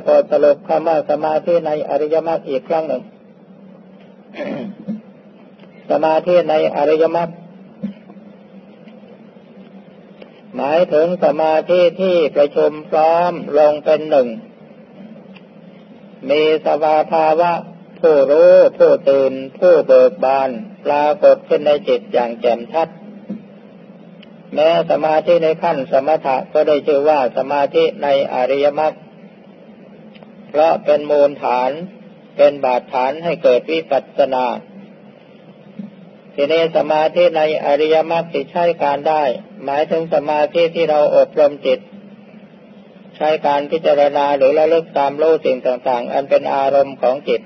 ได้โปรดสรุปคำว่าสมาธิในอริยมรรคอีกครั้งหนึ่ง สมาธิในอริยมรรคหมายถึงสมาธิที่ประชุมพร้อมลงเป็นหนึ่ง มีสภาภาวะ ผู้รู้ผู้ตื่น ผู้เบิกบาน ปรากฏขึ้นในจิตอย่างแจ่มชัด แม้สมาธิในขั้นสมถะก็ได้ชื่อว่าสมาธิในอริยมรรค เพราะเป็นมูลฐานเป็นบาดฐานให้เกิดวิปัสสนาทีนี้สมาธิในอริยมรรคที่ใช้การได้ หมายถึงสมาธิที่เราอบรมจิต ใช้การพิจารณาหรือระลึกตามรู้สิ่งต่างๆ อันเป็นอารมณ์ของจิต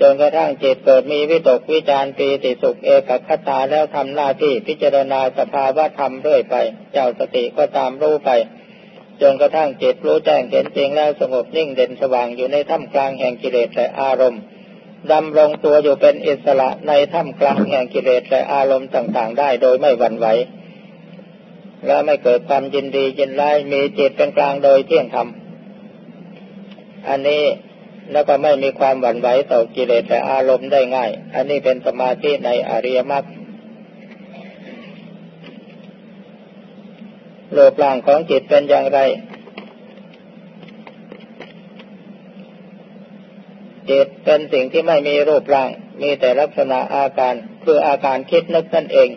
จนกระทั่งจิตเกิดมีวิตกวิจารปีติสุขเอกคตาแล้วทำหน้าที่พิจารณาสภาวะธรรมเรื่อยไป เจ้าสติก็ตามรู้ไป จนกระทั่งจิตรู้แจ้งเห็นจริงแล้วสงบนิ่งเด่นสว่างอยู่ในท่ามกลางแห่งกิเลสและอารมณ์ดำรงตัวอยู่เป็นอิสระในท่ามกลางแห่งกิเลสและอารมณ์ต่าง ๆ ได้โดยไม่หวั่นไหวและไม่เกิดความยินดียินร้ายมีจิตเป็นกลางโดยเที่ยงธรรมอันนี้แล้วก็ไม่มีความหวั่นไหวต่อกิเลสและอารมณ์ได้ง่าย อันนี้เป็นสมาธิในอริยมรรค โลปร่างของจิตเป็นอย่างไร จิตเป็นสิ่งที่ไม่มีรูปร่าง มีแต่ลักษณะอาการคืออาการคิดนึกนั่นเอง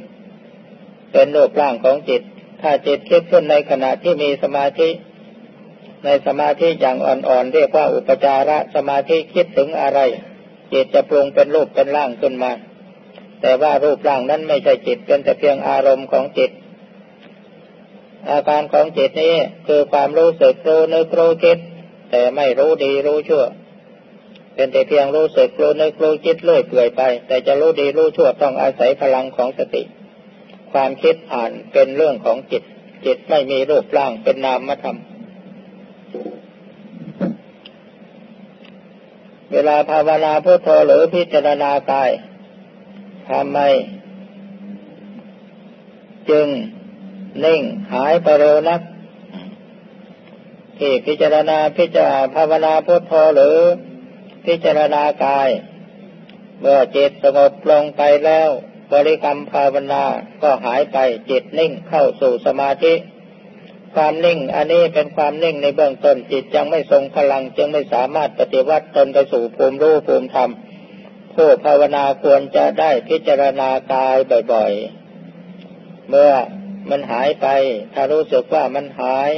เป็นรูปร่างของจิต ถ้าจิตคิดขึ้นในขณะที่มีสมาธิ ในสมาธิอย่างอ่อนๆ เรียกว่าอุปจาระสมาธิคิดถึงอะไร จิตจะปรุงเป็นรูปเป็นร่างขึ้นมา แต่ว่ารูปร่างนั้นไม่ใช่จิตเป็นแต่เพียงอารมณ์ของจิต อาการของจิตนี้คือความรู้สึกรู้นึกรู้คิด แต่ไม่รู้ดีรู้ชั่ว เป็นแต่เพียงรู้สึกรู้นึกรู้คิดเลื่อยเปื่อยไป แต่จะรู้ดีรู้ชั่วต้องอาศัยพลังของสติ ความคิดอ่านเป็นเรื่องของจิต จิตไม่มีรูปร่างเป็นนามธรรมเวลาภาวนาพุทโธหรือพิจารณากายทำไม จึง นิ่งหายไปเร็วนักที่พิจารณาพิจารณาภาวนาพุทโธหรือ พิจารณากาย เมื่อจิตสงบลงไปแล้ว บริกรรมภาวนาก็หายไปจิตนิ่งเข้าสู่สมาธิ ความนิ่งอันนี้เป็นความนิ่งในเบื้องต้นจิตยังไม่ทรงพลังจึงไม่สามารถปฏิวัติตนไปสู่ภูมิรู้ภูมิธรรมผู้ภาวนาควรจะได้พิจารณากายบ่อยๆ เมื่อ มันหายไป ถ้ารู้สึกว่ามันหาย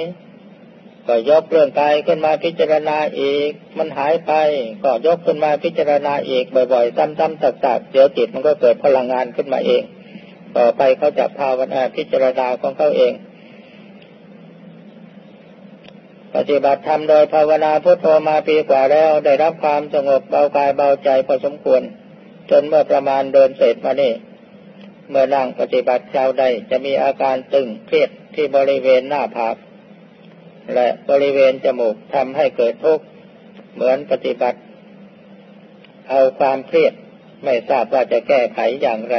ก็ยกเรื่องกายขึ้นมาพิจารณาอีก มันหายไป ก็ยกขึ้นมาพิจารณาอีกบ่อยๆ ซ้ำๆตักๆเดี๋ยวจิตมันก็เกิดพลังงานขึ้นมาเอง ต่อไปเขาจะภาวนาพิจารณาของเขาเอง ปฏิบัติธรรมโดยภาวนาพุทโธมาปีกว่าแล้ว ได้รับความสงบเบากายเบาใจพอสมควร จนเมื่อประมาณเดินเสร็จมานี่ เมื่อนั่งปฏิบัติเช้าใดจะมีอาการตึงเครียดที่บริเวณหน้าผากและบริเวณจมูกทำให้เกิดทุกข์เหมือนปฏิบัติ เอาความเครียดไม่ทราบว่าจะแก้ไขอย่างไร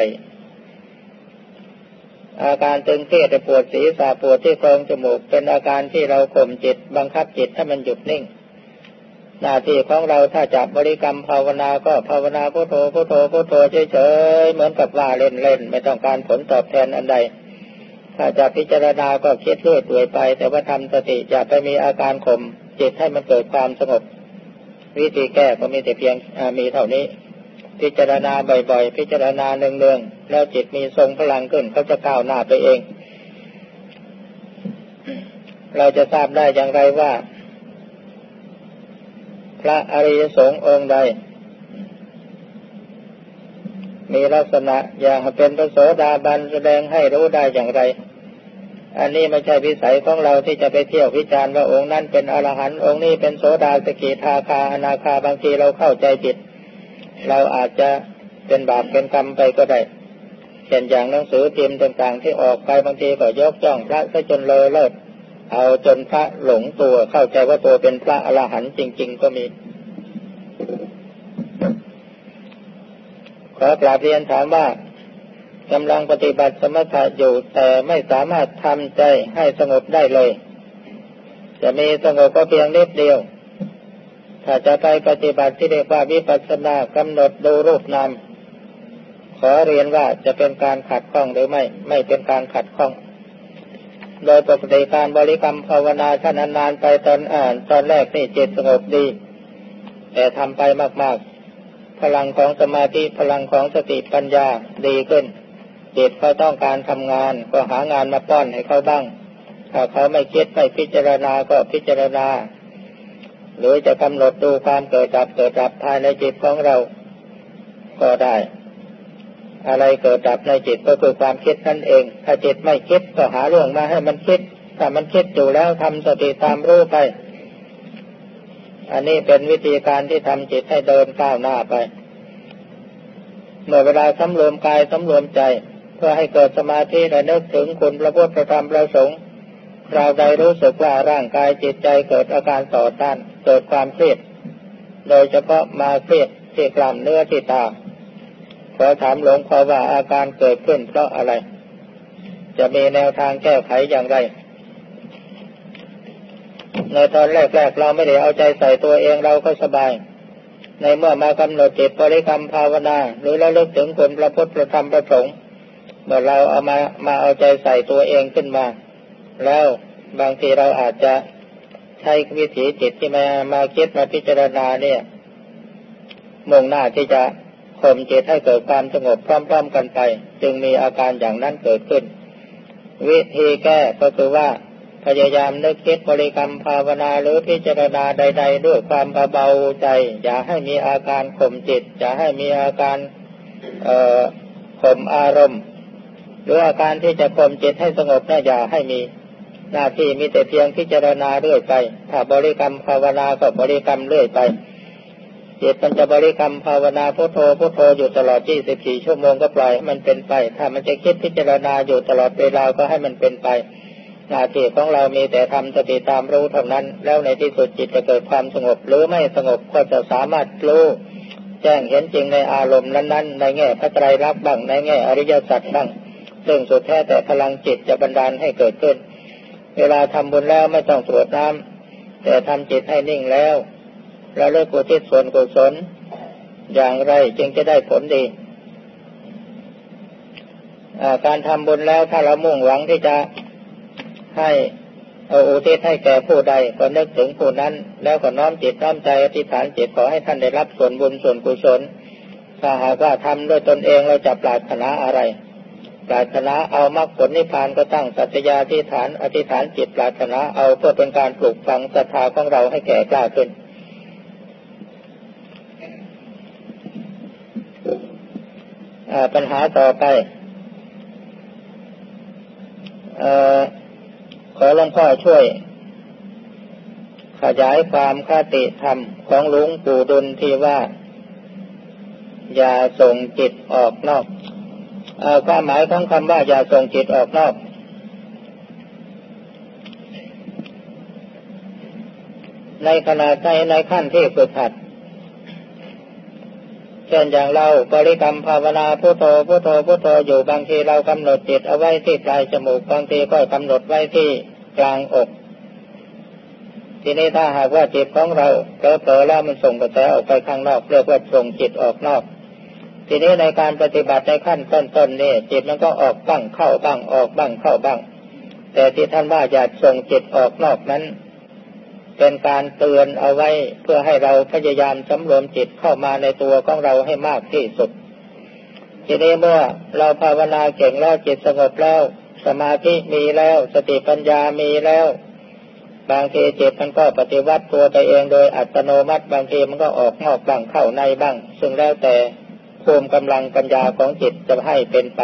อาการตึงเครียดปวดศีรษะปวดที่โครงจมูกเป็นอาการที่เราข่มจิต บังคับจิตให้มันหยุดนิ่ง หน้าที่ของเราถ้าจับบริกรรมภาวนาก็ภาวนาพุทโธพุทโธพุทโธเฉยๆเหมือนกับว่าเล่นๆไม่ต้องการผลตอบแทนอันใด ถ้าจะพิจารณาก็คิดเลื่อยเปื่อยไป แต่ว่าทำสติอย่าไปมีอาการข่มจิตให้มันเกิดความสงบ วิธีแก้ก็มีแต่เพียงมีเท่านี้ พิจารณาบ่อยๆ พิจารณาเนืองๆแล้วจิตมีทรงพลังขึ้นเขาจะก้าวหน้าไปเอง เราจะทราบได้อย่างไรว่า พระอริยสงฆ์องค์ใด มีลักษณะอย่างเป็นพระโสดาบันแสดงให้รู้ได้อย่างไร อันนี้ไม่ใช่พิสัยของเราที่จะไปเที่ยววิจารณ์ว่าองค์นั้นเป็นอรหันต์องค์นี้เป็นโสดาสกิทาคาอนาคาบางทีเราเข้าใจผิด เราอาจจะเป็นบาปเป็นกรรมไปก็ได้เช่นอย่างหนังสือพิมพ์ต่างๆ ที่ออกไปบางทีก็ยกจ้องพระซะจนเลยเลิศ เอาจนพระหลงตัวเข้าใจว่าตัวเป็นพระอรหันต์จริง ๆ ก็มี ขอกราบเรียนถามว่ากำลังปฏิบัติสมถะอยู่แต่ไม่สามารถทำใจให้สงบได้เลย จะมีสงบก็เพียงเล็กเดียว ถ้าจะไปปฏิบัติที่เรียกว่าวิปัสสนากำหนดดูรูปนามขอเรียนว่าจะเป็นการขัดข้องหรือไม่ ไม่เป็นการขัดข้อง โดยปกติการบริกรรมภาวนาถ้านานๆไปตอนอ่านตอนแรกนี่จิตสงบดี แต่ทำไปมากๆ พลังของสมาธิพลังของสติปัญญาดีขึ้นจิตเขาต้องการทำงานก็หางานมาป้อนให้เขาบ้าง ถ้าเขาไม่คิดไม่พิจารณาก็พิจารณา หรือจะกำหนดดูความเกิดดับเกิดดับภายในจิตของเรา ก็ได้ อะไรเกิดดับในจิตก็คือความคิดนั่นเอง ถ้าจิตไม่คิดก็หาเรื่องมาให้มันคิด ถ้ามันคิดอยู่แล้วทำสติตามรู้ไป อันนี้เป็นวิธีการที่ทำจิตให้เดินก้าวหน้าไป เมื่อเวลาสำรวมกายสำรวมใจ เพื่อให้เกิดสมาธิและนึกถึงคุณพระพุทธธรรมประสงค์เราใดรู้สึกว่าร่างกายจิตใจเกิดอาการต่อต้านเกิดความเครียด โดยเฉพาะมาเครียดที่กล้ามเนื้อที่ตา อถามหลวงพ่อว่าอาการเกิดขึ้นเพราะอะไร จะมีแนวทางแก้ไขอย่างไรในตอนแรกๆเราไม่ได้เอาใจใส่ตัวเองเราก็สบาย ในเมื่อมากำหนดจิตบริกรรมภาวนา หรือระลึกถึงคนพระพุทธประธรรมประสงค์เมื่อเราเอามามาเอาใจใส่ตัวเองขึ้นมา แล้วบางทีเราอาจจะใช้วิถีจิตที่มามาคิดมาพิจารณาเนี่ยมุ่งหน้าที่จะ ข่มจิตให้เกิดความสงบพร้อม ๆ กันไป จึงมีอาการอย่างนั้นเกิดขึ้น วิธีแก้ก็คือว่า พยายามนึกคิดบริกรรมภาวนาหรือพิจารณาใด ๆ ด้วยความเบาใจ อย่าให้มีอาการข่มจิต อย่าให้มีอาการข่มอารมณ์ หรืออาการที่จะข่มจิตให้สงบน่าอย่าให้มีหน้าที่มีแต่เพียงพิจารณาเรื่อยไป ถ้าบริกรรมภาวนาก็บริกรรมเรื่อยไป จิตมันจะบริกรรมภาวนาพุทโธพุทโธอยู่ตลอด 24 ชั่วโมงก็ปล่อยให้มันเป็นไป ถ้ามันจะคิดพิจารณาอยู่ตลอดเวลาก็ให้มันเป็นไป หน้าที่ของเรามีแต่ทำสติตามรู้เท่านั้น แล้วในที่สุดจิตจะเกิดความสงบ หรือไม่สงบก็จะสามารถรู้แจ้งเห็นจริงในอารมณ์นั้น ๆ ในแง่พระไตรลักษณ์บ้างในแง่อริยสัจบ้างซึ่งสุดแท้แต่พลังจิตจะบันดาลให้เกิดขึ้น เวลาทำบุญแล้วไม่ต้องตรวจน้ำแต่ทำจิตให้นิ่งแล้ว เราเลิกกุศส่วนกุศลอย่างไรจึงจะได้ผลดี การทำบุญแล้วถ้าเรามุ่งหวังที่จะให้อุทิศให้แก่ผู้ใดก็นึกถึงผู้นั้น แล้วก็น้อมจิตน้อมใจอธิษฐานจิตขอให้ท่านได้รับส่วนบุญส่วนกุศล ถ้าหากว่าทำด้วยตนเองเราจะปรารถนาอะไรปรารถนาเอามรรคผลนิพพานก็ตั้งสัจยาธิฐานอธิษฐานจิตปรารถนาเอาเพื่อเป็นการปลูกฝังศรัทธาของเราให้แก่กล้าขึ้น ปัญหาต่อไปอขอหลวงพ่อช่วย ขยายความคติธรรมของหลวงปู่ดุลที่ว่า อย่าส่งจิตออกนอกอความหมายของคำว่าอย่าส่งจิตออกนอก ในขณะในในขั้นที่ฝึกหัด เช่นอย่างเราบริกรรมภาวนาพุทโธพุทโธพุทโธอยู่บางทีเรากำหนดจิตเอาไว้ที่ปลายจมูกบางทีก็กำหนดไว้ที่กลางอก ทีนี้ถ้าหากว่าจิตของเราเผลอๆแล้วมันส่งกระแสออกไปข้างนอกเรียกว่าส่งจิตออกนอก ทีนี้ในการปฏิบัติในขั้นต้นๆนี่จิตมันก็ออกบ้างเข้าบ้างออกบ้างเข้าบ้าง แต่ที่ท่านว่าอย่าส่งจิตออกนอกนั้น เป็นการเตือนเอาไว้เพื่อให้เราพยายามสำรวมจิตเข้ามาในตัวของเราให้มากที่สุด ทีนี้เมื่อเราภาวนาเก่งแล้วจิตสงบแล้ว สมาธิมีแล้ว สติปัญญามีแล้ว บางทีจิตมันก็ปฏิวัติตัวไปเองโดยอัตโนมัติ บางทีมันก็ออกนอกบ้างเข้าในบ้าง ซึ่งแล้วแต่ภูมิกำลังปัญญาของจิตจะให้เป็นไป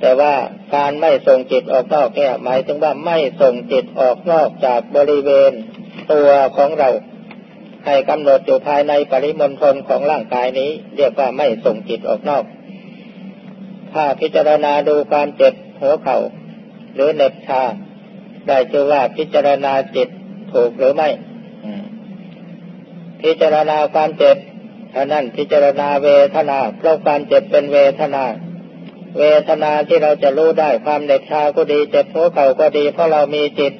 แต่ว่าการไม่ส่งจิตออกนอกเนี่ยหมายถึงว่าไม่ส่งจิตออกนอกจากบริเวณตัวของเราให้กำหนดอยู่ภายในปริมณฑลของร่างกายนี้ เรียกว่าไม่ส่งจิตออกนอก ถ้าพิจารณาดูความเจ็บหัวเขา่าหรือเน็บชา ได้ชื่อว่าพิจารณาจิตถูกหรือไม่ พิจารณาความเจ็บท่านั้นพิจารณาเวทนาเพราะความเจ็บเป็นเวทนา เวทนาที่เราจะรู้ได้ความเด็ดชาก็ดีเจ็บหัวเข่าก็ดี เพราะเรามีจิต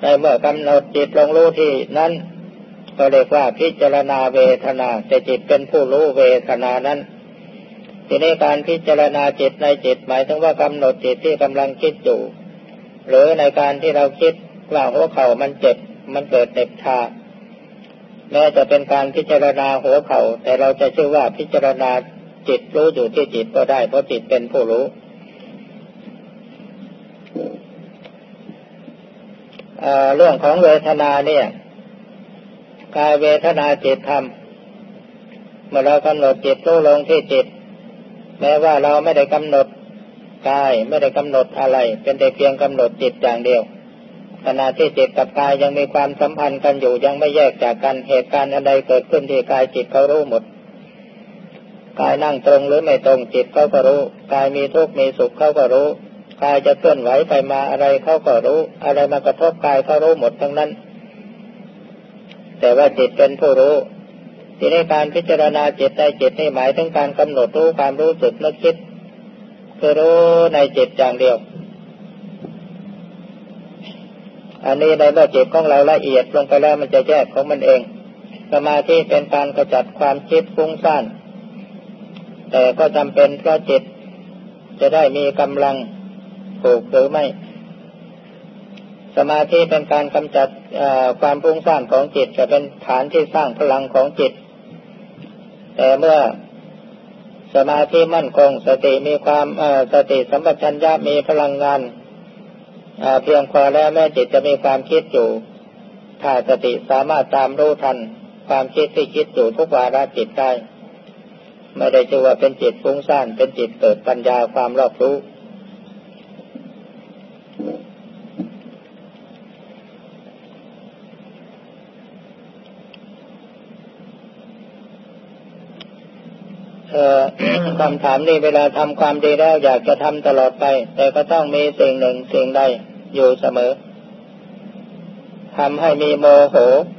ในเมื่อกำหนดจิตลงรู้ที่นั้นก็เรียกว่าพิจารณาเวทนาแต่จิตเป็นผู้รู้เวทนานั้นทีนี้การพิจารณาจิตในจิตหมายถึงว่ากำหนดจิตที่กำลังคิดอยู่หรือในการที่เราคิดว่าหัวเข่ามันเจ็บมันเกิดเน็บชาแม้จะเป็นการพิจารณาหัวเขา่าแต่เราจะชื่อว่าพิจารณา จิตรู้อยู่ที่จิตก็ได้ เพราะจิตเป็นผู้รู้เรื่องของเวทนาเนี่ยกายเวทนาจิตธรรมเมื่อเรากำหนดจิตรู้ลงที่จิต แม้ว่าเราไม่ได้กำหนดกายไม่ได้กำหนดอะไร เป็นแต่เพียงกำหนดจิตอย่างเดียวขณะที่จิตกับกายยังมีความสัมพันธ์กันอยู่ยังไม่แยกจากกันเหตุการณ์อะไรเกิดขึ้นที่กายจิตเขารู้หมด กายนั่งตรงหรือไม่ตรงจิตเขาก็รู้กายมีทุกข์มีสุขเขาก็รู้กายจะเคลื่อนไหวไปมาอะไรเขาก็รู้ อะไรมากระทบกายเขารู้หมดทั้งนั้น แต่ว่าจิตเป็นผู้รู้ทีนี้การพิจารณาจิตในจิตนี่หมายถึงการกำหนดรู้ความรู้สึกนึกคิดคือรู้ในจิตอย่างเดียว อันนี้ในเมื่อจิตของเราละเอียดลงไปแล้วมันจะแยกของมันเองสมาธิเป็นการกระจัดความคิดฟุ้งซ่าน แต่ก็จำเป็นเพราะจิต จะได้มีกำลังถูกหรือไม่ สมาธิเป็นการกำจัดความฟุ้งซ่านของจิต จะเป็นฐานที่สร้างพลังของจิต แต่เมื่อสมาธิมั่นคง สติมีความสติสัมปชัญญะมีพลังงานเพียงพอแล้วแม้จิตจะมีความคิดอยู่ ถ้าสติสามารถตามรู้ทัน ความคิดที่คิดอยู่ทุกวาระจิตได้ ไม่ได้ชื่อว่าเป็นจิตฟุ้งซ่านเป็นจิตเกิดปัญญาความรอบรู้ คำถามนี้เวลาทำความดีแล้วอยากจะทำตลอดไป แต่ก็ต้องมีสิ่งหนึ่งสิ่งใดอยู่เสมอทำให้มีโมโห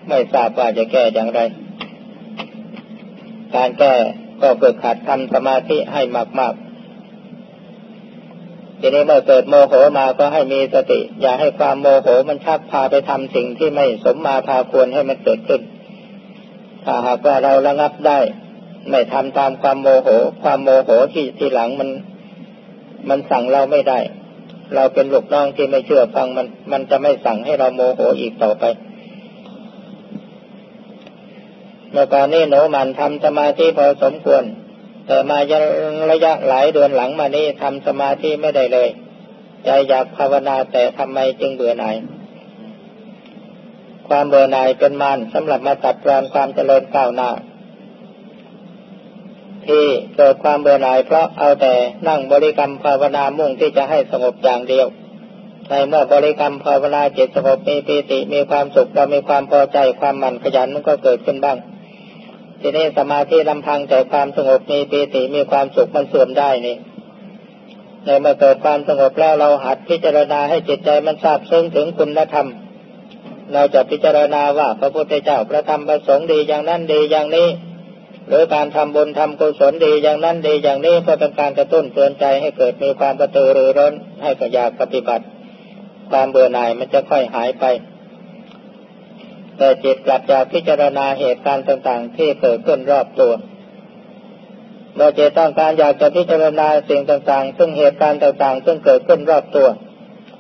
ไม่ทราบว่าจะแก้อย่างไร การแก้ ก็ฝึกขัดทำสมาธิให้มากๆทีนี้เมื่อเกิดโมโหมาก็ให้มีสติ อย่าให้ความโมโหมันชักพาไปทำสิ่งที่ไม่สมมาพาควรให้มันเกิดขึ้น ถ้าหากว่าเราระงับได้ ไม่ทำตามความโมโห ความโมโหที่ที่หลังมัน มันสั่งเราไม่ได้ เราเป็นลูกน้องที่ไม่เชื่อฟังมัน มันจะไม่สั่งให้เราโมโหอีกต่อไป เมื่อก่อนนี้หนูมันทำสมาธิพอสมควร แต่มายังระยะหลายเดือนหลังมานี้ทำสมาธิไม่ได้เลย ใจอยากภาวนาแต่ทำไมจึงเบื่อหน่ายความเบื่อหน่ายเป็นมารสำหรับมาตัดรอนความเจริญก้าวหน้า ที่เกิดความเบื่อหน่ายเพราะเอาแต่นั่งบริกรรมภาวนามุ่งที่จะให้สงบอย่างเดียวในเมื่อบริกรรมภาวนาจิตสงบมีปีติมีความสุขเรามีความพอใจความหมั่นขยันมันก็เกิดขึ้นบ้าง ทีนี้สมาธิลำพังแต่ความสงบมีปีติมีความสุขมันเสื่อมได้นี่ในเมื่อเกิดความสงบแล้วเราหัดพิจารณาให้จิตใจมันทราบซึ้งถึงคุณธรรม เราจะพิจารณาว่าพระพุทธเจ้าพระธรรมประสงค์ดีอย่างนั้นดีอย่างนี้ หรือการทำบุญทำกุศลดีอย่างนั้นดีอย่างนี้เพื่อเป็นการกระตุ้นเตือนใจให้เกิดมีความกระตือรือร้นให้กระยากปฏิบัติ ความเบื่อหน่ายมันจะค่อยหายไป แต่จิตกลับจากพิจารณาเหตุการณ์ต่างๆ ที่เกิดขึ้นรอบตัวเมื่อจิตต้องการอยากจะพิจารณาสิ่งต่างๆ ซึ่งเหตุการณ์ต่างๆ ซึ่งเกิดขึ้นรอบตัว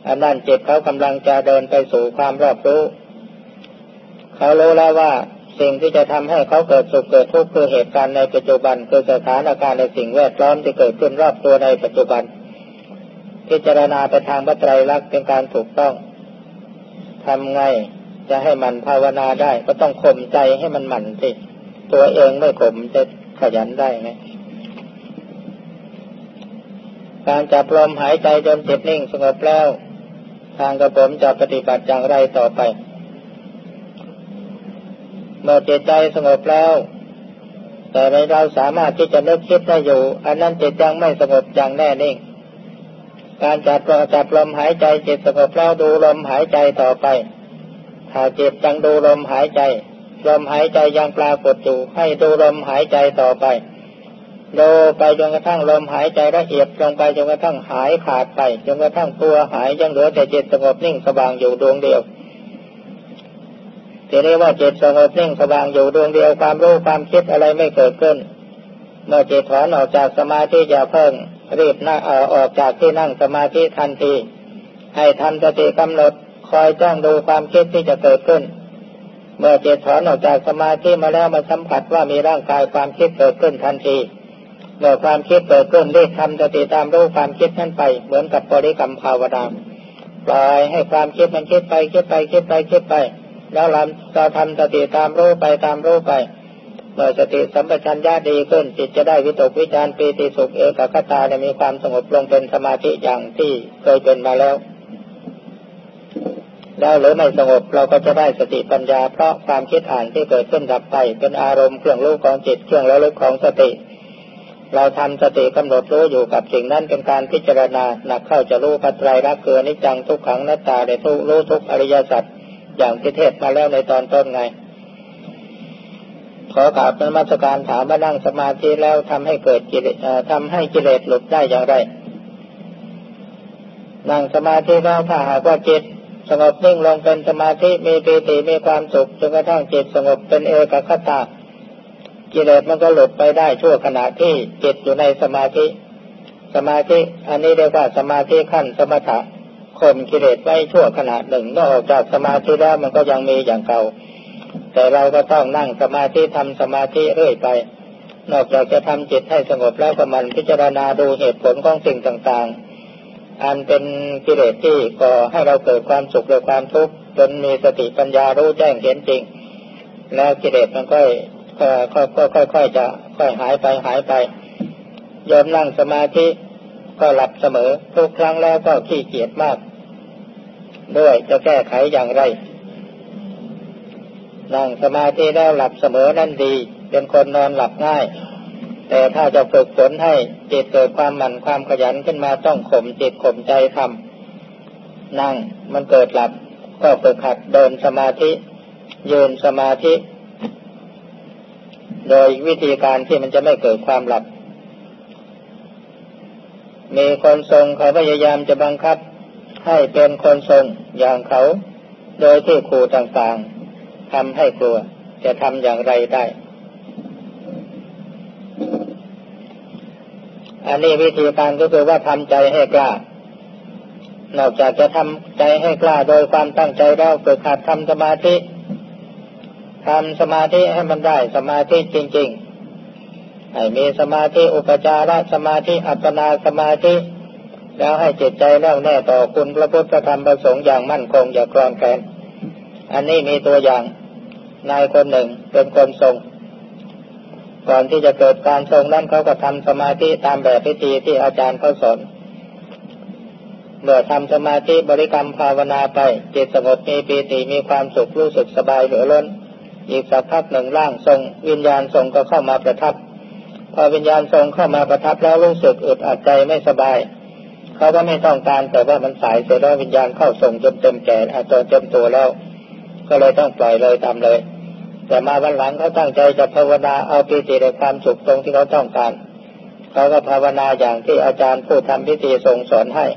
อันนั้นจิตเขากำลังจะเดินไปสู่ความรอบรู้ เขารู้แล้วว่าสิ่งที่จะทำให้เขาเกิดสุขเกิดทุกข์คือเหตุการณ์ในปัจจุบัน คือสถานการณ์ในสิ่งแวดล้อมที่เกิดขึ้นรอบตัวในปัจจุบัน พิจารณาไปทางพระไตรลักษณ์เป็นการถูกต้องทำไง จะให้มันภาวนาได้ ก็ต้องข่มใจให้มันหมั่นสิ ตัวเองไม่ข่มจะขยันได้ไหมการจับลมหายใจจนจิตนิ่งสงบแล้ว ทางกระผมจะปฏิบัติอย่างไรต่อไป เมื่อจิตใจสงบแล้ว แต่เราสามารถที่จะนึกคิดได้อยู่ อันนั้นจิตยังไม่สงบอย่างแน่นิ่ง การจับจับลมหายใจจิตสงบแล้วดูลมหายใจต่อไป ถ้าจิตยังดูลมหายใจ ลมหายใจยังปรากฏอยู่ให้ดูลมหายใจต่อไป ดูไปจนกระทั่งลมหายใจละเอียดลงไปจนกระทั่งหายขาดไปจนกระทั่งตัวหายยังเหลือแต่จิตสงบนิ่งสว่างอยู่ดวงเดียวทีนี้ว่าจิตสงบนิ่งสว่างอยู่ดวงเดียวความรู้ความคิดอะไรไม่เกิดขึ้น เมื่อจิตถอนออกจากสมาธิอย่าเพิ่งรีบนั่งออกจากที่นั่งสมาธิทันที ให้ทำสติกำหนด คอยจ้องดูความคิดที่จะเกิดขึ้น เมื่อจิตถอนออกจากสมาธิมาแล้วมาสัมผัสว่ามีร่างกายความคิดเกิดขึ้นทันที เมื่อความคิดเกิดขึ้นรีบทำสติตามรู้ความคิดนั้นไป เหมือนกับบริกรรมภาวนาปล่อยให้ความคิดมันคิดไปคิดไปคิดไปคิดไป แล้วเราเราทำสติตามรู้ไปตามรู้ไปเมื่อสติสัมปชัญญะดีขึ้นจิตจะได้วิตกวิจารปีติสุขเอกคตาจะมีความสงบลงเป็นสมาธิอย่างที่เคยเป็นมาแล้ว แล้วหรือไม่สงบเราก็จะได้สติปัญญาเพราะความคิดอ่านที่เกิดขึ้นดับไป เป็นอารมณ์เครื่องรู้ของจิตเครื่องระลึกของสติ เราทำสติกำหนดรู้อยู่กับสิ่งนั้นเป็นการพิจารณาหนักเข้าจะรู้ปัจจัยรักเกือนิจังทุกขังนัตตาในทุกรู้ทุกอริยสัจอย่างที่เทศมาแล้วในตอนต้นไงขอกราบนมัสการถามมานั่งสมาธิแล้วทำให้เกิดกิเลสทำให้กิเลสหลุดได้อย่างไร นั่งสมาธิแล้วถ้าหากว่าจิต สงบนิ่งลงเป็นสมาธิมีปีติมีความสุขจนกระทั่งจิตสงบเป็นเอกคตากิเลสมันก็หลุดไปได้ชั่วขณะที่จิตอยู่ในสมาธิ สมาธิ อันนี้เรียกว่าสมาธิขั้นสมถะข่มกิเลสไว้ชั่วขณะหนึ่งนอกจากสมาธิแล้วมันก็ยังมีอย่างเก่า แต่เราก็ต้องนั่งสมาธิทำสมาธิเรื่อยไป นอกจากจะทำจิตให้สงบแล้วก็มันพิจารณาดูเหตุผลของสิ่งต่างๆ อันเป็นกิเลสที่ก่อให้เราเกิดความสุขหรือความทุกข์จนมีสติปัญญารู้แจ้งเห็นจริง แล้วกิเลสมันก็ก็ค่อยๆจะค่อยหายไปหายไปยอมนั่งสมาธิก็หลับเสมอ ทุกครั้งแล้วก็ขี้เกียจมาก ด้วยจะแก้ไขอย่างไร นั่งสมาธิแล้วหลับเสมอนั่นดี เป็นคนนอนหลับง่าย แต่ถ้าจะฝึกฝนให้จิตเกิดความหมั่นความขยันขึ้นมาต้องข่มจิตข่มใจทำนั่งมันเกิดหลับ ก็ฝึกหัดเดินสมาธิ ยืนสมาธิ โดยวิธีการที่มันจะไม่เกิดความหลับ มีคนทรงเขาพยายามจะบังคับให้เป็นคนทรงอย่างเขา โดยที่ครูต่างๆทำให้กลัวจะทำอย่างไรได้ อันนี้วิธีการก็คือว่าทำใจให้กล้า นอกจากจะทำใจให้กล้าโดยความตั้งใจแล้วฝึกหัดทำสมาธิทำสมาธิให้มันได้สมาธิจริง ๆ ให้มีสมาธิอุปจารสมาธิอัปปนาสมาธิ แล้วให้จิตใจแน่วแน่ต่อคุณพระพุทธธรรมประสงค์อย่างมั่นคงอย่าคลอนแคลนอันนี้มีตัวอย่างนายคนหนึ่งเป็นคนทรง ก่อนที่จะเกิดการทรงนั้นเขาก็ทำสมาธิตามแบบพิธีที่อาจารย์เขาสอนเมื่อทำสมาธิบริกรรมภาวนาไป จิตสงบมีปีติมีความสุขรู้สึกสบายเหลือล้น อีกสักพักหนึ่งร่างทรง วิญญาณทรงก็เข้ามาประทับ พอวิญญาณทรงเข้ามาประทับแล้วรู้สึกอึดอัดใจไม่สบาย เขาก็ไม่ต้องการแต่ว่ามันสายเสียแล้ววิญญาณเข้าทรงจนเต็มแก่อาตัวเต็มตัวแล้ว ก็เลยต้องปล่อยเลยทำเลย แต่มาวันหลังเขาตั้งใจจะภาวนาเอาปีติในความสุขตรงที่เขาต้องการเขาก็ภาวนาอย่างที่อาจารย์ผู้ทำพิธีทรงสอนให้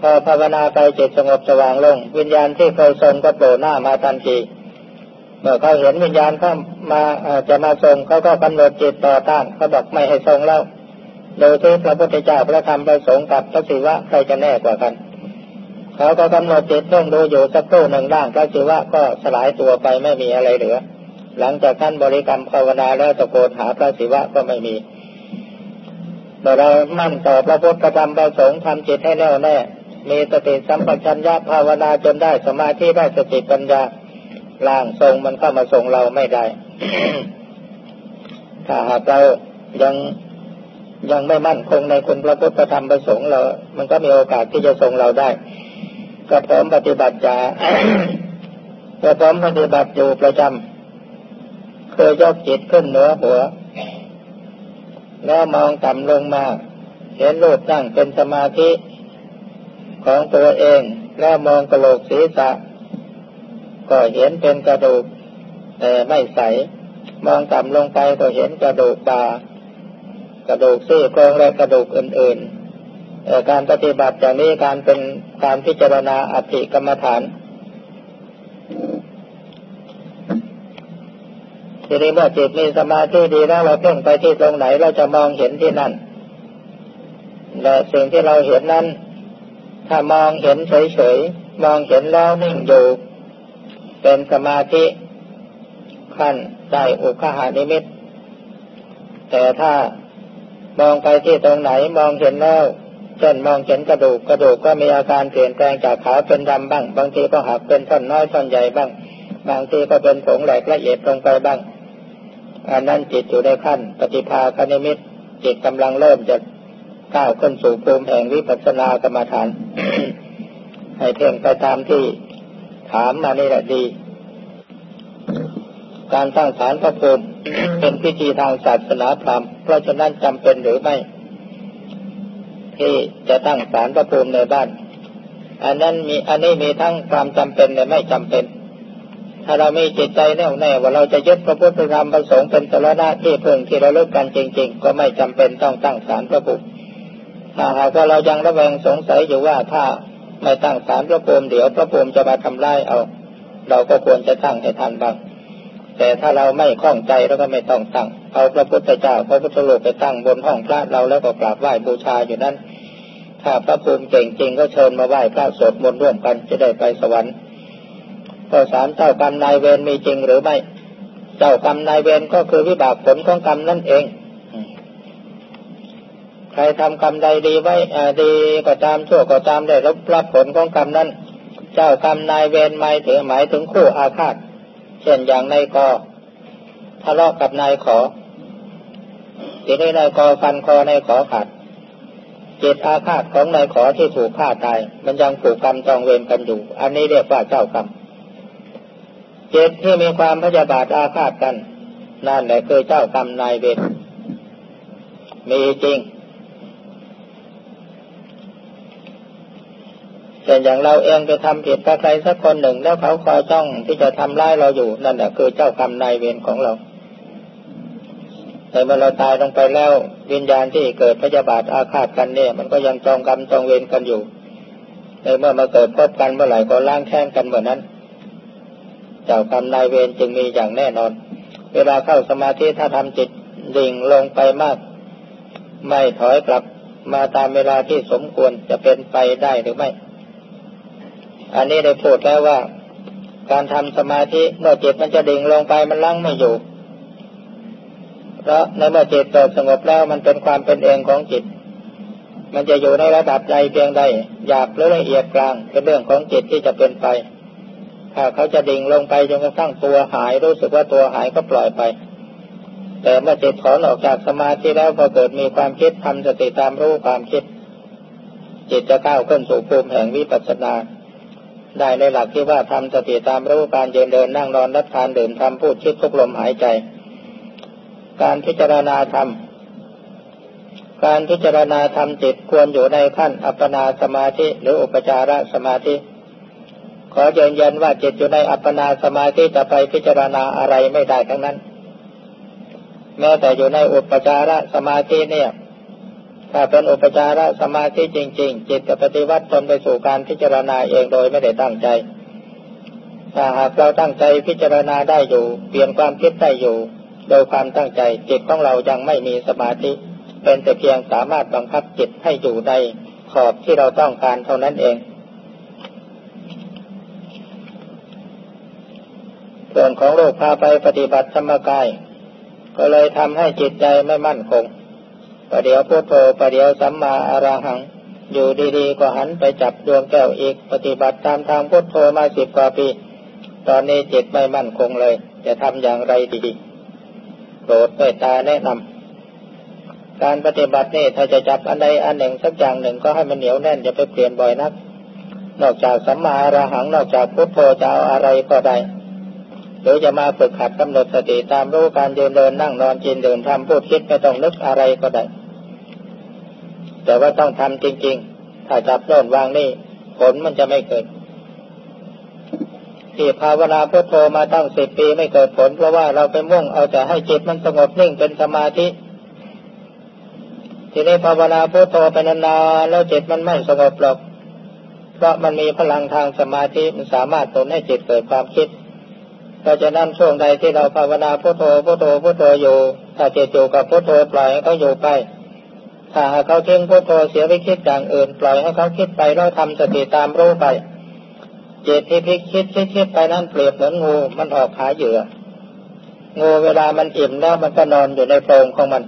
พอภาวนาไปจิตสงบสว่างลง วิญญาณที่เคยทรงก็โผล่หน้ามาทันทีเมื่อเขาเห็นวิญญาณเข้ามาจะมาทรงเขาก็กำหนดจิตต่อต้านเขาบอกไม่ให้ทรงแล้วโดยที่พระพุทธเจ้าพระธรรมพระสงฆ์กับพระศิวะใครจะแน่กว่ากัน เขาก็กำหนดจิตต้องดูอยู่สักครู่หนึ่งร่างพระศิวะก็สลายตัวไปไม่มีอะไรเหลือ หลังจากท่านบริกรรมภาวนาแล้วตะโกนหาพระศิวะก็ไม่มีเมื่อเรามั่นต่อพระพุทธธรรมพระสงฆ์ทำจิตให้แน่วแน่ มีสติสัมปชัญญะภาวนาจนได้สมาธิได้สติปัญญาร่างทรงมันเข้ามาทรงเราไม่ได้ ถ้าหากเรายังยังไม่มั่นคงในคุณพระพุทธธรรมประสงค์เรา มันก็มีโอกาสที่จะทรงเราได้ ก็พร้อมปฏิบัติจาก็พร้อมปฏิบัติอยู่ประจำเคยยกจิตขึ้นเหนือหัว แล้วมองต่ำลงมา เห็นรูปนั่งเป็นสมาธิของตัวเอง แล้วมองกระโหลกศีรษะ ก็เห็นเป็นกระดูก แต่ไม่ใส มองต่ำลงไปก็เห็นกระดูกตากระดูกซี่โครงและกระดูกอื่นๆ การปฏิบัติอย่างนี้การเป็นการพิจารณาอธิกรรมฐานทีนี้เมื่อจิตมีสมาธิดีแล้วเราเพ่งไปที่ตรงไหนเราจะมองเห็นที่นั่นและสิ่งที่เราเห็นนั้น ถ้ามองเห็นเฉยๆมองเห็นแล้วนิ่งอยู่ เป็นสมาธิขั้นได้อุคหานิมิตแต่ถ้ามองไปที่ตรงไหนมองเห็นแล้ว เช่นมองเห็นกระดูกกระดูกก็มีอาการเปลี่ยนแปลงจากขาวเป็นดำบ้าง บางทีก็หักเป็นท่อนน้อยท่อนใหญ่บ้าง บางทีก็เป็นผงแหลกละเอียดลงไปบ้างอันนั้นจิตอยู่ในขั้น ปฏิภาคณิมิตจิตกำลังเริ่มจะก้าวขึ้นสู่ภูมิแห่งวิปัสสนากรรมฐาน ให้เพ่งไปตามที่ถามมานี่แหละดี การตั้างฐานพระภูมิเป็นพิธีทางศาสนาพราหมณ์เพราะฉะนั้นจำเป็นหรือไม่ ที่จะตั้งศาลพระภูมิในบ้าน อันนั้นมีอันนี้มีทั้งความจำเป็นและไม่จำเป็น ถ้าเรามีจิตใจแน่วแน่ว่าเราจะยึดพระพุทธธรรมประสงค์เป็นสาระที่เพิ่งที่เราเลิกกันจริง ๆ ก็ไม่จำเป็นต้องตั้งศาลพระภูมิถ้าหากว่าเรายังระแวงสงสัยอยู่ว่าถ้าไม่ตั้งศาลพระภูมิเดี๋ยวพระภูมิจะมาทำลายเอา เราก็ควรจะตั้งให้ทันบ้างแต่ถ้าเราไม่คล่องใจแล้วก็ไม่ต้องตั้ง เอาพระพุทธเจ้าพระพุทธรูปไปตั้งบนห้องพระเราแล้วก็กราบไหว้บูชาอยู่นั้น ถ้าพระภูมิเก่งจริงก็เชิญมาไหว้พระสวดมนต์ร่วมกันจะได้ไปสวรรค์ข้อสามเจ้ากรรมนายเวรมีจริงหรือไม่ เจ้ากรรมนายเวรก็คือวิบากผลของกรรมนั่นเอง ใครทำกรรมใดดีไว้ดีก็ตามชั่วก็ตามได้รับรับผลของกรรมนั้น เจ้ากรรมนายเวรหมายถึงหมายถึงคู่อาฆาต เช่นอย่างนายกอทะเลาะกับนายขอ ทีนี้นายกอฟันคอนายขอขาดจิตอาฆาตของนายขอที่ถูกฆ่าตาย มันยังผูกกรรมจองเวรกันอยู่ อันนี้เรียกว่าเจ้ากรรมจิตที่มีความพยาบาทอาฆาตกัน นั่นแหละคือเจ้ากรรมนายเวรมีจริงแต่อย่างเราเองไปทำผิดกับใครสักคนหนึ่งแล้วเขาคอยจ้องที่จะทำร้ายเราอยู่นั่นแหละคือเจ้ากรรมนายเวรของเรา แต่เมื่อเราตายลงไปแล้ววิญญาณที่เกิดพยาบาทอาฆาตกันเนี่ย มันก็ยังจองกรรมจองเวรกันอยู่ในเมื่อมาเกิดพบกันเมื่อไหร่ก็ล้างแค้นกันเหมือนนั้น เจ้ากรรมนายเวรจึงมีอย่างแน่นอน เวลาเข้าสมาธิถ้าทำจิตดิ่งลงไปมาก ไม่ถอยกลับมาตามเวลาที่สมควรจะเป็นไปได้หรือไม่ อันนี้ได้พูดแล้วว่า การทำสมาธิเมื่อจิตมันจะดิ่งลงไปมันลั่งไม่อยู่ เพราะในเมื่อจิตเกิดสงบแล้วมันเป็นความเป็นเองของจิต มันจะอยู่ในระดับใดเพียงใดหยาบหรือละเอียดกลางเป็นเรื่องของจิตที่จะเป็นไปถ้าเขาจะดิ่งลงไปจนกระทั่งตัวหายรู้สึกว่าตัวหายก็ปล่อยไป แต่เมื่อจิตถอนออกจากสมาธิแล้วพอเกิดมีความคิดทำสติตามรู้ความคิด จิตจะก้าวขึ้นสู่ภูมิแห่งวิปัสสนาได้ในหลักที่ว่าทำสติตามรู้การเดินเดินนั่งนอนรับทานดื่มทำพูดคิดทุกลมหายใจ การพิจารณาธรรม การพิจารณาธรรมจิตควรอยู่ในขั้นอัปปนาสมาธิหรืออุปจารสมาธิ ขอยืนยันว่าจิตอยู่ในอัปปนาสมาธิจะไปพิจารณาอะไรไม่ได้ทั้งนั้น แม้แต่อยู่ในอุปจารสมาธิเนี่ย ถ้าเป็นอุปจารสมาธิจริง ๆ จิตจะปฏิวัติตนไปสู่การพิจารณาเองโดยไม่ได้ตั้งใจถ้าหากเราตั้งใจพิจารณาได้อยู่ เปลี่ยนความคิดได้อยู่ โดยความตั้งใจจิตของเรายังไม่มีสมาธิ เป็นแต่เพียงสามารถบังคับจิตให้อยู่ในขอบที่เราต้องการเท่านั้นเองส่วนของโลกพาไปปฏิบัติธรรมกาย ก็เลยทำให้จิตใจไม่มั่นคงประเดี๋ยวพุทโธประเดี๋ยวสัมมาอรหัง อยู่ดีๆ ก็หันไปจับดวงแก้วอีก ปฏิบัติตามทางพุทโธมาสิบกว่าปี ตอนนี้จิตไม่มั่นคงเลย จะทำอย่างไรดี โปรดเมตตาแนะนำการปฏิบัตินี่ถ้าจะจับอันใดอันหนึ่งสักอย่างหนึ่งก็ให้มันเหนียวแน่นอย่าไปเปลี่ยนบ่อยนัก นอกจากสัมมาอรหังนอกจากพุทโธจะเอาอะไรก็ได้หรือจะมาฝึกขัดกำหนดสติตามรู้การเดินเดินนั่งนอนกินเดินทำพูดคิดไม่ต้องนึกอะไรก็ได้ แต่ว่าต้องทำจริง ๆ ถ้าจับโน่นวางนี่ผลมันจะไม่เกิด ที่ภาวนาพุทโธมาตั้งสิบปีไม่เกิดผล เพราะว่าเราไปมุ่งเอาแต่ให้จิตมันสงบนิ่งเป็นสมาธิ ทีนี้ภาวนาพุทโธไปนานๆแล้วจิตมันไม่สงบหรอก เพราะมันมีพลังทางสมาธิมันสามารถตนให้จิตเกิดความคิดเพราะฉะนั้นช่วงใดที่เราภาวนาพุทโธพุทโธพุทโธอยู่ ถ้าจิตอยู่กับพุทโธปล่อยให้เขาอยู่ไปถ้าเขาทิ้งพุทโธเสียไปคิดอย่างอื่น ปล่อยให้เขาคิดไปเราทำสติตามรู้ไป จิตที่พลิกคิดคิดคิดไปนั่นเปรียบเหมือนงู มันออกหาเหยื่อ งูเวลามันอิ่มแล้วมันก็นอนอยู่ในโพรงของมัน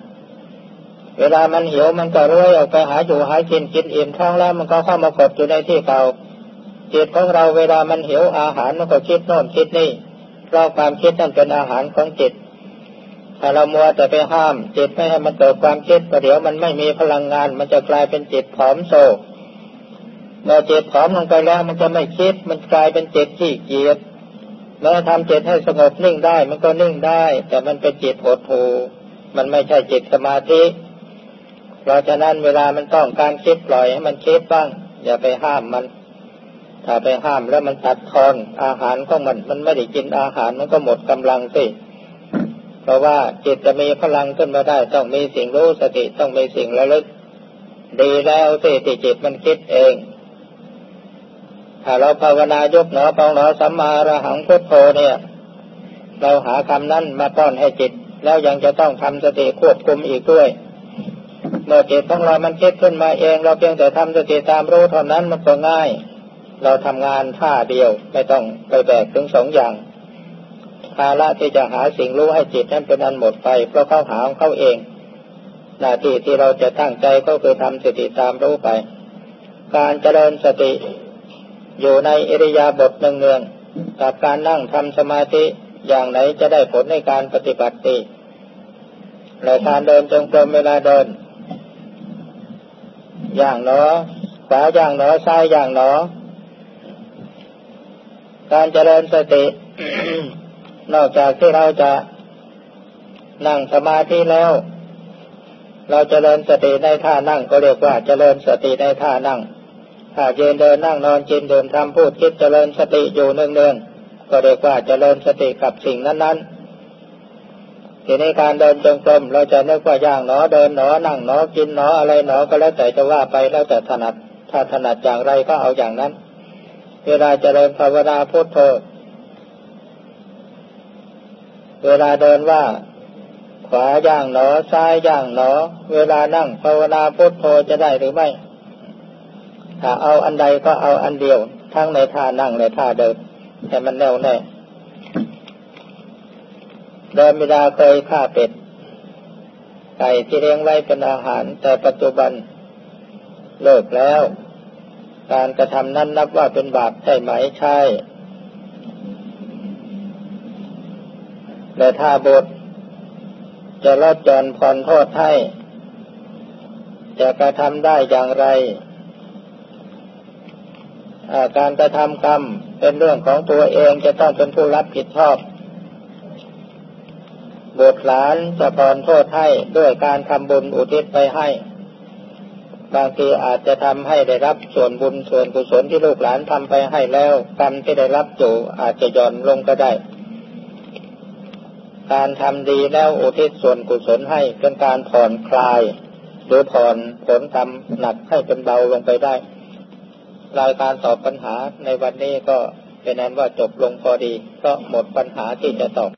เวลามันหิวมันก็ร้อยออกไปหาอยู่หากินกินอิ่มท้องแล้วมันก็เข้ามากดอยู่ในที่เก่าจิตของเราเวลามันหิวอาหารมันก็คิดโน่นคิดนี่เพราะความคิดนั่นเป็นอาหารของจิตถ้าเรามัวแต่ไปห้ามจิตไม่ให้มันเกิดความคิดประเดี๋ยวมันไม่มีพลังงาน มันจะกลายเป็นจิตผอมโซ เมื่อจิตผอมลงไปแล้วมันจะไม่คิด มันกลายเป็นเจิตที่เกียจเมื่อทำจิตให้สงบนิ่งได้ มันก็นิ่งได้ แต่มันเป็นจิตหดหูมันไม่ใช่จิตสมาธิ เพราะฉะนั้นเวลามันต้องการคิดปล่อยให้มันคิดบ้าง อย่าไปห้ามมัน ถ้าไปห้ามแล้วมันตัดทอนอาหารของมัน มันไม่ได้กินอาหารมันก็หมดกำลังสิเพราะว่าจิตจะมีพลังขึ้นมาได้ ต้องมีสิ่งรู้สติต้องมีสิ่งระลึก ดีแล้วสิที่จิตมันคิดเอง ถ้าเราภาวนายกหนอปองหนอสัมมาระหังพุทโธเนี่ย เราหาคำนั้นมาป้อนให้จิต แล้วยังจะต้องทำสติควบคุมอีกด้วย เมื่อจิตของเรามันคิดขึ้นมาเอง เราเพียงแต่ทำสติตามรู้เท่านั้นมันก็ง่าย เราทำงานท่าเดียวไม่ต้องไปแบกถึงสองอย่างภาระที่จะหาสิ่งรู้ให้จิตนั้นเป็นอันหมดไปเพราะเขาหาของเขาเอง หน้าที่ที่เราจะตั้งใจก็คือทำสติตามรู้ไป การเจริญสติ อยู่ในอิริยาบถเนืองๆกับการนั่งทำสมาธิอย่างไหนจะได้ผลในการปฏิบัติดีและการเดินจงกรมเวลาเดิน อย่างหนอขวาอย่างหนอซ้ายอย่างหนอ การเจริญสติ นอกจากที่เราจะนั่งสมาธิแล้ว เราจเจริญสติในท่านั่งก็เรียกว่าเจริญสติในท่านั่ง ถ้าเยืนเดินนั่งนอนกินดื่มทำพูดคิดเจริญสติอยู่เนืองๆก็เรียกว่าเจริญสติกับสิ่งนั้น ๆ ทีนี้การเดินจงกรมเราจะนึกว่าย่างหนอเดินหนอนั่งหนอกินหนออะไรหนอก็แล้วแต่จะว่าไปแล้วแต่ถนัด ถ้าถนัดอย่างไรก็เอาอย่างนั้น เวลาเจริญภาวนาพุทโธเวลาเดินว่าขวาย่างหนอซ้ายย่างหนอ เวลานั่งภาวนาพุทโธจะได้หรือไม่ ถ้าเอาอันใดก็เอาอันเดียว ทั้งในท่านั่งในท่าเดินแต่มันแน่วแน่เดิมเวลาเคยฆ่าเป็ดไก่ที่เลี้ยงไว้เป็นอาหาร แต่ปัจจุบันเลิกแล้ว การกระทำนั้นนับว่าเป็นบาปใช่ไหมใช่แต่ถ้าบทจะลดจอนผ่อนโทษให้ จะกระทำได้อย่างไร การกระทำกรรมเป็นเรื่องของตัวเองจะต้องเป็นผู้รับผิดชอบบทหลานจะผ่อนโทษให้ด้วยการทำบุญอุทิศไปให้ บางทีอาจจะทำให้ได้รับส่วนบุญส่วนกุศลที่ลูกหลานทำไปให้แล้ว กรรมที่ได้รับอยู่อาจจะย่อนลงก็ได้ การทำดีแล้วอุทิศส่วนกุศลให้เป็นการผ่อนคลาย หรือผ่อนผลกรรมหนักให้เป็นเบาลงไปได้ รายการตอบปัญหาในวันนี้ก็เป็นนั้นว่าจบลงพอดี ก็หมดปัญหาที่จะตอบ